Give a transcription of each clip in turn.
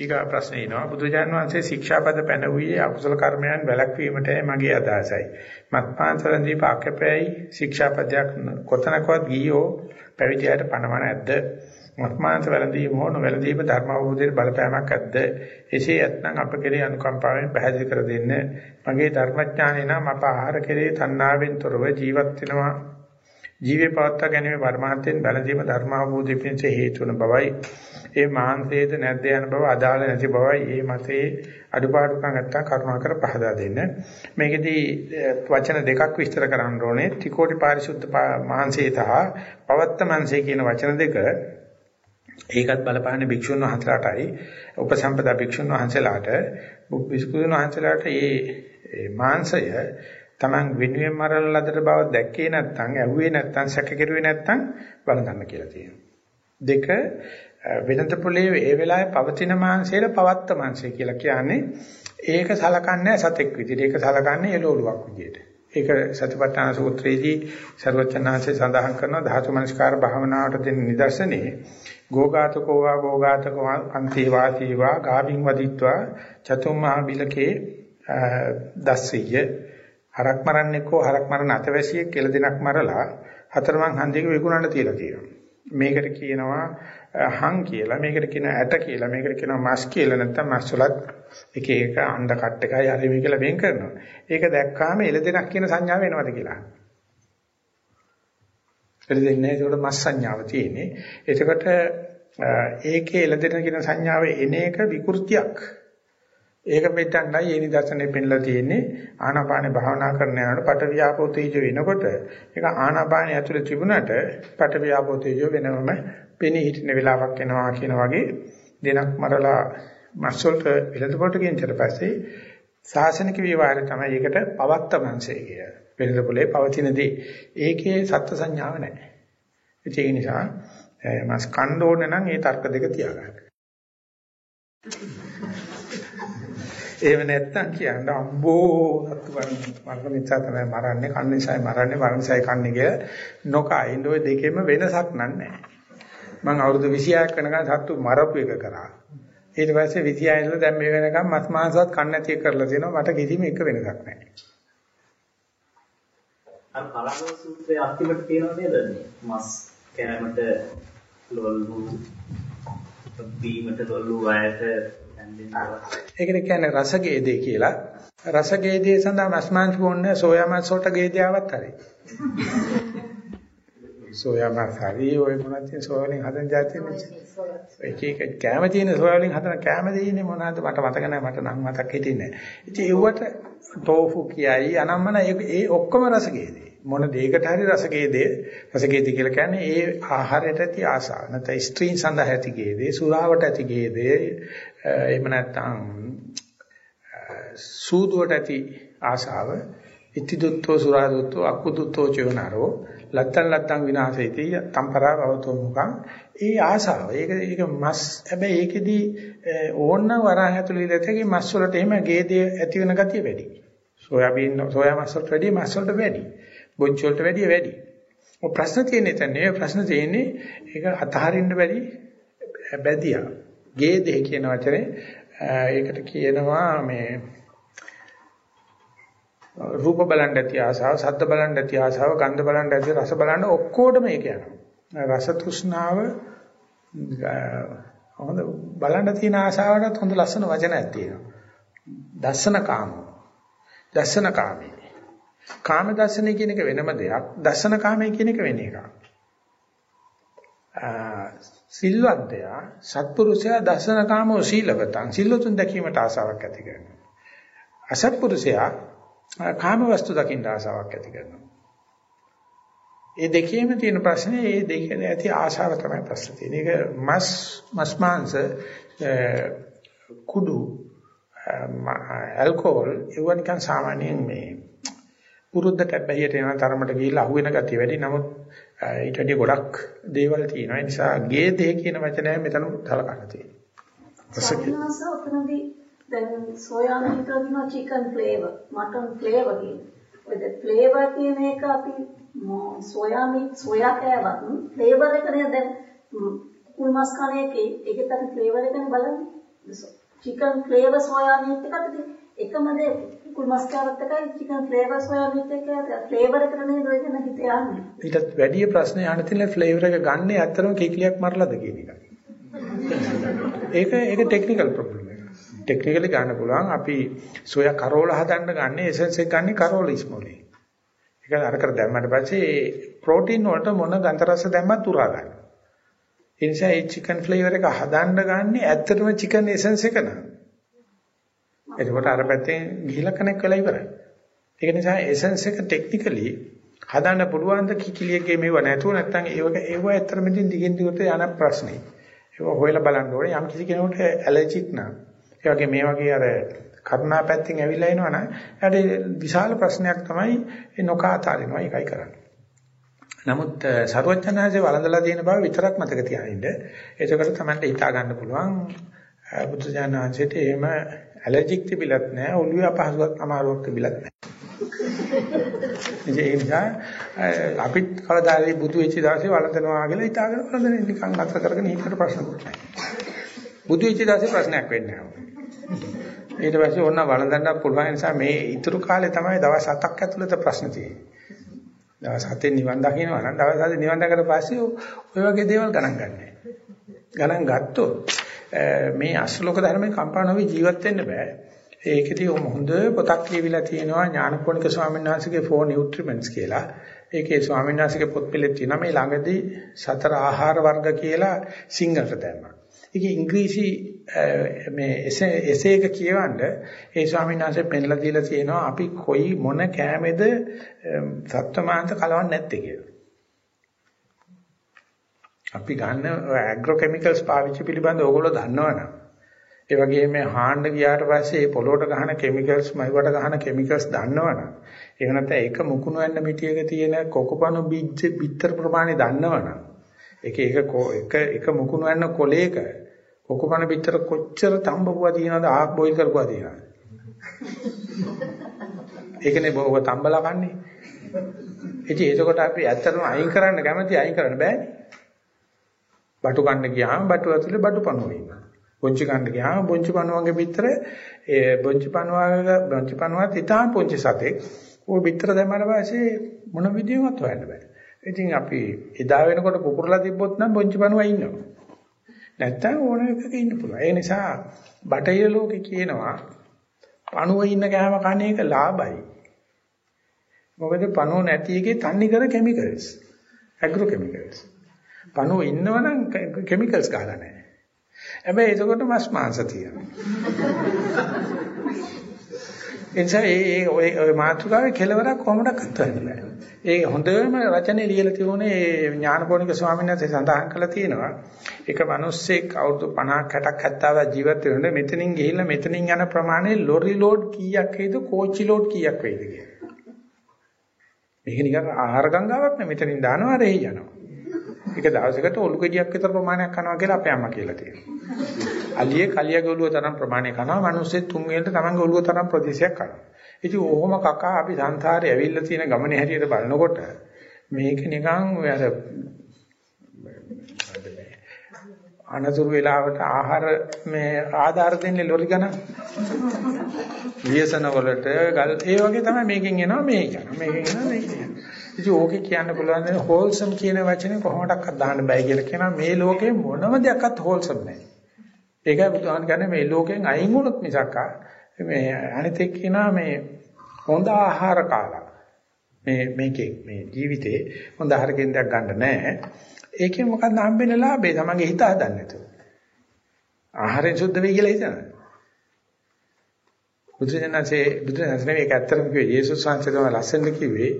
ඊගා ප්‍රශ්නේ එනවා බුදුජාන විශ්වසේ ශික්ෂාපද පැනවුවේ අකුසල කර්මයන් වැළැක්වීමටයි මගේ අදහසයි. මත්පාන්තරන් දීපාකපෑයි ශික්ෂාපදයක් කොතනකවත් ගියෝ පැවිදියට පනවන ඇද්ද? මත්මාංශ වැළඳීම හෝ නොවැළඳීම ධර්ම අවබෝධයේ බලපෑමක් ඇද්ද? එසේ ඇත්නම් අප කෙරේ අනුකම්පාවෙන් පැහැදිලි කර දෙන්න. මගේ ධර්මඥානේ නම් අප ආහාර කෙරේ තණ්හාවෙන් තොරව ජීවත් වෙනවා. ජීවේ පවත්වා ගැනීම පරමාර්ථයෙන් වැළඳීම ධර්ම අවබෝධය පිණිස හේතු වන බවයි. ඒ මාංශයේද නැද්ද යන බව අදාළ නැති බවයි මේ මතේ අඩුපාඩුකම් නැත්තම් කරුණාකර පහදා දෙන්න. මේකෙදී වචන දෙකක් විස්තර කරන්න ඕනේ. ත්‍රිකෝටි පාරිශුද්ධ මාංශය සහ පවත්ත මාංශය කියන වචන දෙක ඒකත් බලපාන්නේ භික්ෂුන් වහන්සේලාටයි උපසම්පදා භික්ෂුන් වහන්සේලාට භික්ෂුන් වහන්සේලාට මේ මාංශය Taman වෙනුවෙන් මරන ලදට බව දැක්කේ නැත්නම් ඇහුවේ නැත්නම් සැක කෙරුවේ නැත්නම් බලගන්න කියලා තියෙනවා. දෙක වෙනත පොළේ ඒ වෙලාවේ පවතින මාංශයට පවත්ත මාංශය කියලා කියන්නේ ඒක සලකන්නේ සතෙක් විදිහට ඒක සලකන්නේ එළවලුවක් විදිහට. ඒක සතිපට්ඨාන සූත්‍රයේදී ਸਰවචනාංශය සඳහන් කරන ධාතු මනස්කාර භාවනාවට දෙන නිදර්ශනේ ගෝඝාතකෝවා ගෝඝාතකෝ අන්ති වාසීවා ගාවින් වදිත්වා චතුම්මා බිලකේ දස්සිය හරක් මරන්නෙකෝ හරක් මරන අතවැසියෙක් කෙල දෙනක් මරලා හතරමං හන්දියක විකුණන්න තියලා තියෙනවා. මේකට කියනවා හං කියලා මේකට කියනවා ඇට කියලා මේකට කියනවා මස් කියලා නැත්නම් මස් වලත් එක එක අණ්ඩ කට් එකයි හරි මේ කියලා වෙන් කරනවා. ඒක දැක්කාම එළදෙනක් කියන සංඥාව එනවද කියලා. එළදෙන්නේ ඒකට මස් සංඥාව තියෙන්නේ. එතකොට ඒකේ එළදෙන කියන සංඥාව එන එක විකෘතියක්. ඒක මෙතනයි ඒ නිදර්ශනේ පෙන්ලා තියෙන්නේ ආනාපානේ භාවනා කරන යනකොට පට වියාපෝ තේජෝ වෙනකොට ඒක ආනාපානේ ඇතුලේ තිබුණට පට වියාපෝ තේජෝ වෙනවම පෙනී හිටින වෙලාවක් එනවා කියන වගේ දිනක් මරලා මස්සොල්ට වෙලඳපොට ගෙන්චට පස්සේ සාසනික විවරය තමයි ඒකට පවත්ත මංශය කිය. වෙලඳපොලේ පවතිනදී ඒකේ සත්‍ය සංඥාව නැහැ. ඒ නිසා මස් කණ්ඩ ඕන නම් ඒ තර්ක දෙක තියාගන්න. එහෙම නැත්තම් කියන්න අම්බෝ සත්තු මරණ නිසා තමයි මරන්නේ කන්න නිසායි මරන්නේ මරණ නිසායි කන්නේ කියලා නොකයින් ඔය දෙකෙම වෙනසක් නැහැ. මම අවුරුදු 26ක් වෙනකන් සත්තු මරපු එක කරා. ඊට පස්සේ 26 ඉඳලා දැන් මේ වෙනකන් මස් මාංශවත් කන්න නැති එක කරලා තියෙනවා මට කිසිම එක වෙනසක් නැහැ. අර පළවෙනි සූත්‍රයේ අන්තිමට තියෙනව නේද මස් කෑමට ලොල්ලු බීමට ලොල්ලු අයට ඒකට කියන්නේ රසගේදේ කියලා. රසගේදේ සඳහා මස් මාංශ බොන්නේ සෝයා මාංශ වලට ගේදයාවත් හරි. සෝයා මාංශ හරි ඔය මොනවද තියෙන සෝයා වලින් හදන જાතිය නෙච්ච. එක එක කැම තියෙන සෝයා වලින් හදන කැම දෙන්නේ මොනවද මට මතක නැහැ මට නම් මතක් හිටින්නේ නැහැ. ඉතින් ඒවට ටෝෆු කියයි අනම්මන ඒ ඔක්කොම රසගේදේ. මොන දෙයකට හරි රසගේදේ රසගේදී කියලා කියන්නේ ඒ ආහාරයට ඇති ආසාව. නැත්නම් ස්ත්‍රීන් සඳහා ඇති ගේදේ, සුරාවට ඇති ගේදේ, එහෙම නැත්නම් සූදුවට ඇති ආශාව ඉතිදුත්තෝ සුරාදුත්තෝ අකුදුත්තෝ චයනරෝ ලත්තන් ලත්තන් විනාශේති තම්පරා භවතෝ මුඛං. ඒ ආශාව ඒක ඒක මස්. හැබැයි ඒකෙදි ඕන්න වරහන් ඇතුළේ ඉඳලා මස් වලට එහෙම ගේදේ ඇති වෙන ගතිය වැඩි. සෝයාබීන් සෝයා මස් වලට වැඩි මස් වලට වැඩි. බොංචි වලට වැඩි වැඩි ඔය ප්‍රශ්න තියෙන්නේ එතන නේ ප්‍රශ්න තියෙන්නේ ඒක අතහරින්න බැරි බැදියා ගේදේ කියන වචනේ ඒකට කියනවා මේ රූප බලන්න ඇති ආසාව, ශබ්ද බලන්න ඇති ආසාව, ගන්ධ බලන්න ඇති රස බලන්න ඔක්කොටම ඒක යනවා. රස තෘෂ්ණාව හොඳ බලන්න තියෙන ආසාවටත් හොඳ ලස්සන වචනයක් තියෙනවා. දස්සන කාම. දස්සන කාමී. කාම දර්ශනය කියන එක වෙනම දෙයක්. දස්සන කාමයේ කියන එක වෙන එකක්. සිල්වන්තයා සත්පුරුෂයා දසනකාමෝ සීලවතං සිල්ලුතුන් දැකීමට ආසාවක් ඇති කරනවා. අසත්පුරුෂයා කාම වස්තු දකින්න ආසාවක් ඇති කරනවා. ඒ දෙකේම තියෙන ප්‍රශ්නේ මේ දෙකේ ඇති ආශාව තමයි ප්‍රශ්නේ තියෙන්නේ. ඒක මස් මස් මාංශ කුඩු ඇල්කොහොල් ඒවා නිකන් සාමාන්‍යයෙන් මේ පුරුද්දට බැහැියට යන තරමට ගිහිල්ලා අහුවෙන ගතිය වැඩි. නමුත් ඊට වඩා ගොඩක් දේවල් තියෙනවා. ඒ නිසා ගේ දෙහ කියන වචනය මෙතන සලකන්න තියෙනවා. සත්‍යනාස උතනදී දැන් සෝයා මීට වදිනවා චිකන් ෆ්ලේවර්, මටන් ෆ්ලේවර් කියන. ඔය ද ෆ්ලේවර් කියන එක අපි සෝයා මීට් සෝයා කෑවත් ෆ්ලේවර් එක නේද දැන් කුකුල් මස් කන එකේ ඒකත් අපි ෆ්ලේවර් එකනේ බලන්නේ. චිකන් ෆ්ලේවර් සෝයා මීට් එකත් එකම දේ කුකුල් මස් කාරත් එකයි චිකන් ෆ්ලේවර් සෝයා මීට් එක ෆ්ලේවර් එකට නේද ඔය කියන හිත යන්නේ. ඊටත් වැඩි ප්‍රශ්නේ අහන්න තියෙන ෆ්ලේවර් එක ගන්න ඇත්තටම කීකලියක් මරලාද කියන එක. ඒක ඒක ටෙක්නිකල් ප්‍රොබ්ලම් එක. ටෙක්නිකලි ගන්න පුළුවන් අපි සෝයා කරෝල හදන්න ගන්න එසෙන්ස් එක ගන්න කරෝල ඉස්මෝලේ. ඒක අරකට දැම්මට පස්සේ ප්‍රෝටීන් වලට මොන ගන්ධ රස දැම්මත් උරා ගන්න. ඒ නිසා මේ චිකන් ෆ්ලේවර් එක හදන්න ගන්නේ ඇත්තටම චිකන් එසෙන්ස් එක නෑ. එතකොට අර පැත්තෙන් ගිහිලා කනෙක් වෙලා ඉවරයි. ඒක නිසා එසෙන්ස් එක ටෙක්නිකලි හදන්න පුළුවන් ද කිකිලියගේ මේව නැතුව නැත්නම් ඒවක ඒව ඇත්තටම දිගින් දිගට යන ප්‍රශ්නේ. ඒක හොයලා බලන්න ඕනේ යම් කිසි කෙනෙකුට ඇලර්ජික් නම් ඒ වගේ මේ වගේ අර කරුණා පැත්තෙන් ඇවිල්ලා එනවනම් එයාට විශාල ප්‍රශ්නයක් තමයි ඒ නොකාතාරිනවා ඒකයි කරන්නේ. නමුත් ਸਰවඥාන්සේ වළඳලා තියෙන බව විතරක් මතක තියාගන්න. ඒකකට තමයි හිතා ගන්න පුළුවන් බුද්ධ ඥානංශයට එහෙම ඇලර්ජික් තිබිලත් නැහැ, ඔළුවේ අපහසුයක් අමාරුවක් තිබිලත් නැහැ. ඒ නිසා අපිත් කවදාරි බුදු වෙච්ච දවසේ වළඳනවා කියලා හිතාගෙන වළඳන්නේ නිකන් අතර කරගෙන හිතට ප්‍රශ්නකුත් නැහැ. බුදු වෙච්ච දවසේ ප්‍රශ්නයක් වෙන්නේ නැහැ. ඊට පස්සේ ඕන වළඳන්න පුළුවන් නිසා මේ ඉතුරු කාලේ තමයි දවස් 7ක් ඇතුළත ප්‍රශ්න තියෙන්නේ. දවස් 7 නිවන් දකින්නවා නම් දවස් 7 නිවන් දැකලා පස්සේ ඔය වගේ දේවල් ගණන් ගන්නෑ. ගණන් ගත්තොත් මේ අශ්ලෝක ධර්මයේ කම්පා නොවි ජීවත් වෙන්න බෑ. ඒකෙදී හොඳ පොතක් කියවිලා තියෙනවා ඥානපෝනික ස්වාමීන් වහන්සේගේ ෆෝන් නියුට්‍රිමන්ට්ස් කියලා. ඒකේ ස්වාමීන් වහන්සේගේ පොත් පිළිත් තියෙනවා මේ ළඟදී සතර ආහාර වර්ග කියලා සිංහලට දැම්මා. ඒක ඉංග්‍රීසි මේ එසේ එක කියවන්න ඒ ස්වාමීන් වහන්සේ පෙන්ලා දීලා තියෙනවා අපි කොයි මොන කෑමේද සත්වමාංශ කලවන්නේ නැත්තේ කියලා. අපි ගන්න ඇග්‍රෝ කෙමිකල්ස් පාවිච්චි පිළිබඳව ඕගොල්ලෝ දන්නවනම්. ඒ වගේම හාන්න ගියාට පස්සේ ඒ පොළොවට ගහන කෙමිකල්ස් මයිවට ගහන කෙමිකල්ස් දන්නවනම් එහෙම නැත්නම් ඒක මුකුණු වෙන්න මිටියක තියෙන කොකපණු බීජ බිත්තර ප්‍රමාණය දන්නවනම් ඒක ඒක එක එක මුකුණු වෙන්න කොලේක කොකපණු බිත්තර කොච්චර තඹපුවා තියෙනවද ආක් බොයිල් කරපුවා තියෙනවද? ඒකනේ බොව තඹලා කන්නේ ඉතින් ඒකකොට අපි ඇත්තටම අයින් කරන්න කැමති අයින් කරන්න බෑනේ. බටු කන්න ගියාම බටු ඇතුලේ බටු පණුව ඉන්නවා. බොංචි කන්න ගියාම බොංචි පණුවගේ පිටර ඒ බොංචි පණුවගේ බොංචි පණුවත් ඉතාම පොංචි සතෙක්. ওই පිටර දැම්මම පස්සේ මොන විදියවත් හොයන්න බෑ. ඉතින් අපි එදා වෙනකොට පුපුරලා තිබ්බොත් නම් බොංචි පණුවා ඉන්නවා. නැත්තම් ඕන එකක ඉන්න පුළුවන්. ඒ නිසා බටහිර ලෝකේ කියනවා පණුව ඉන්න කෑම කන එක ලාභයි. මොකද පණුව නැති එකේ තන්නේ කර කිමිකල්ස්. Agro chemicals. පණුව ඉන්නවනම් කිමිකල්ස් ගහලා නැහැ. හැබැයි එතකොට මස් මාංශ තියෙනවා. එනිසා ඒ ඔය ඔය මාතෘකාවේ කෙලවරක් කොහොමඩක්වත් හොයන්න බෑ. ඒ හොඳම රචනයේ ලියලා තිබුණේ ඥානපෝනික ස්වාමීන් වහන්සේ සඳහන් කළා තියෙනවා. එක මිනිස්සෙක් අවුරුදු 50ක් 60ක් 70ක් ජීවත් වෙනකොට මෙතනින් ගිහිල්ලා මෙතනින් යන ප්‍රමාණය ලොරි ලෝඩ් කීයක් වේද කෝච්චි ලෝඩ් කීයක් වේද කියලා. මේක නිකන් ආහාර ගංගාවක් නෙමෙයි මෙතනින් දානවා රෙහි යනවා. ඒක දවසකට ඔලු ගෙඩියක් විතර ප්‍රමාණයක් කනවා කියලා අපේ අම්මා කියලා තියෙනවා. අලියේ කලියගේ ඔලුව තරම් ප්‍රමාණයක් කනවා. මිනිස්සෙත් තුන් වේලට තමන්ගේ ඔලුව තරම් ප්‍රදේශයක් කනවා. ඉතින් ඕහොම කකා අපි සංසාරේ ඇවිල්ලා තියෙන ගමනේ හැටියට බලනකොට මේක නිකන් ඔය අර අනතුරු වෙලාවට ආහාර මේ ආධාර දෙන්නේ ලොරි ගණන්. වියසන වලට ගල් ඒ වගේ තමයි මේකෙන් එනවා මේක. මේකෙන් එනවා මේක. ඉතින් ඕකේ කියන්න පුළුවන් දේ හෝල්සම් කියන වචනේ කොහොමඩක්වත් දාන්න බෑ කියලා කියනවා මේ ලෝකේ මොනම දෙයක්වත් හෝල්සම් නැහැ. ඒකයි බුදුහාම කියන්නේ මේ ලෝකෙන් අයින් වුණොත් මිසක් මේ අනිත් එක්ක කියනවා මේ හොඳ ආහාර කාලා මේ මේකේ මේ ජීවිතේ හොඳ ආහාර කේන්ද්‍රයක් ගන්න නැහැ. ඒකෙන් මොකක්ද හම්බෙන්න ලාභේ? තමන්ගේ හිත හදන්න නැතුව. ආහාරයෙන් සුද්ධ වෙයි කියලා හිතනවා. බුදුරජාණන්සේ බුදුරජාණන්සේ මේක ඇත්තටම කිව්වේ යේසුස් වහන්සේ තමයි ලස්සනට කිව්වේ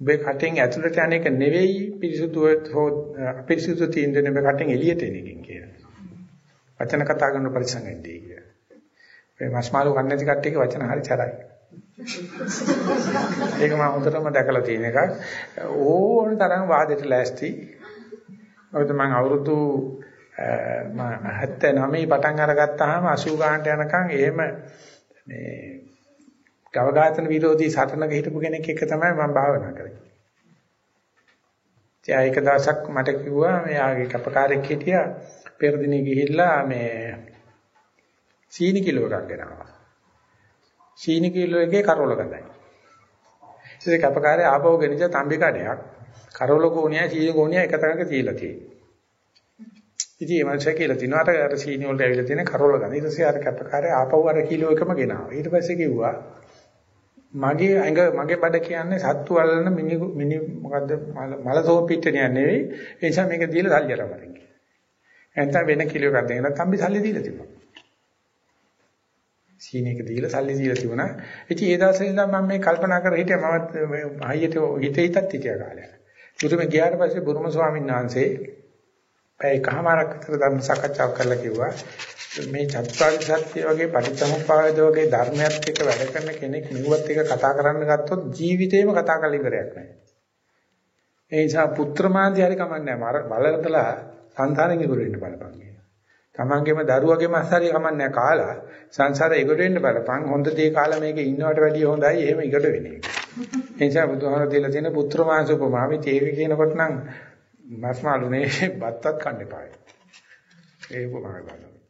ඔබේ කටෙන් ඇතුළට යන එක නෙවෙයි පිරිසුදුව හෝ අපිරිසුදු තියෙන දේ ඔබේ කටෙන් එළියට එන එකෙන් කියලා. වචන කතා කරන පරිසංගෙන්දී කියලා. මේ මස්මාළු කන්නේ නැති කට්ටියගේ වචන හරි චරයි. ඒක මම හොඳටම දැකලා තියෙන එකක්. ඕන තරම් වාදෙට ලෑස්ති. මොකද මම අවුරුදු මම 79 පටන් අරගත්තාම 80 ගානට යනකම් එහෙම මේ ගවඝාතන විරෝධී සටනක හිටපු කෙනෙක් එක තමයි මම භාවනා කරේ. ඉතින් ඒක දවසක් මට කිව්වා මෙයාගේ කැපකාරයෙක් හිටියා පෙරදිනේ ගිහිල්ලා මේ සීනි කිලෝ එකක් ගෙනාවා. සීනි කිලෝ එකේ කරෝල ගඳයි. ඉතින් කැපකාරය ආපහු ගෙනිච්ච තම්බි කඩයක් කරෝල කෝණියයි සීනි කෝණියයි එක තැනක තියලා තියෙනවා. ඉතින් ඒ මනුස්සයා කියලා තිනවා අර අර සීනි වලට ඇවිල්ලා තියෙන කරෝල ගඳ. ඊට පස්සේ අර කැපකාරය ආපහු අර කිලෝ එකම ගෙනාවා. ඊට පස්සේ කිව්වා මගේ ඇඟ මගේ බඩ කියන්නේ සත්තු අල්ලන මිනි මිනි මොකද්ද? මල සෝපිට්ටනිය නෙවෙයි. ඒ නිසා මේක දීලා සල්ලි අරමරින් නැත්නම් වෙන කිලෝ එකක් දෙන්න තම්බි සල්ලි දීලා තිබුණා සීනේක දීලා සල්ලි දීලා තිබුණා. ඉතින් ඒ දවසේ ඉඳන් මම මේ කල්පනා කර හිටියා. මම හයියට හිතේ හිතත් හිටියා කාලයක්. බුදුම ගියාට පස්සේ බුරුම ස්වාමීන් වහන්සේ පැය කහමාරක් විතර ධර්ම සාකච්ඡාවක් කරලා කිව්වා මේ චතුරාර්ය සත්‍ය වගේ පටිච්චසමුප්පාද වගේ ධර්මයක් එක්ක වැඩ කරන කෙනෙක් මෙව්වත් එක කතා කරන්න ගත්තොත් ජීවිතේම කතා කරලා ඉවරයක් නැහැ. ඒ නිසා පුත්‍රමාන්ති හරි කමන්නේ නැහැ. බලලතලා සංසාරෙන් ඉවර වෙන්න බලපන් කියලා. තමන්ගේම දරුවගේම අස්සාරිය කමන්නේ කාලා සංසාරේ ඉවර වෙන්න බලපන්. හොඳ දේ කාලා මේකේ ඉන්නවට වැඩිය හොඳයි. එහෙම ඉකට වෙන එක. ඒ නිසා බුදුහාම දීලා තියෙන පුත්‍රමාංශ උපමාවෙ තේක කියනකොට නම් මස්මාළුනේ බත්තත් කන්න එපායි. ඒ උපමාව බලන්න.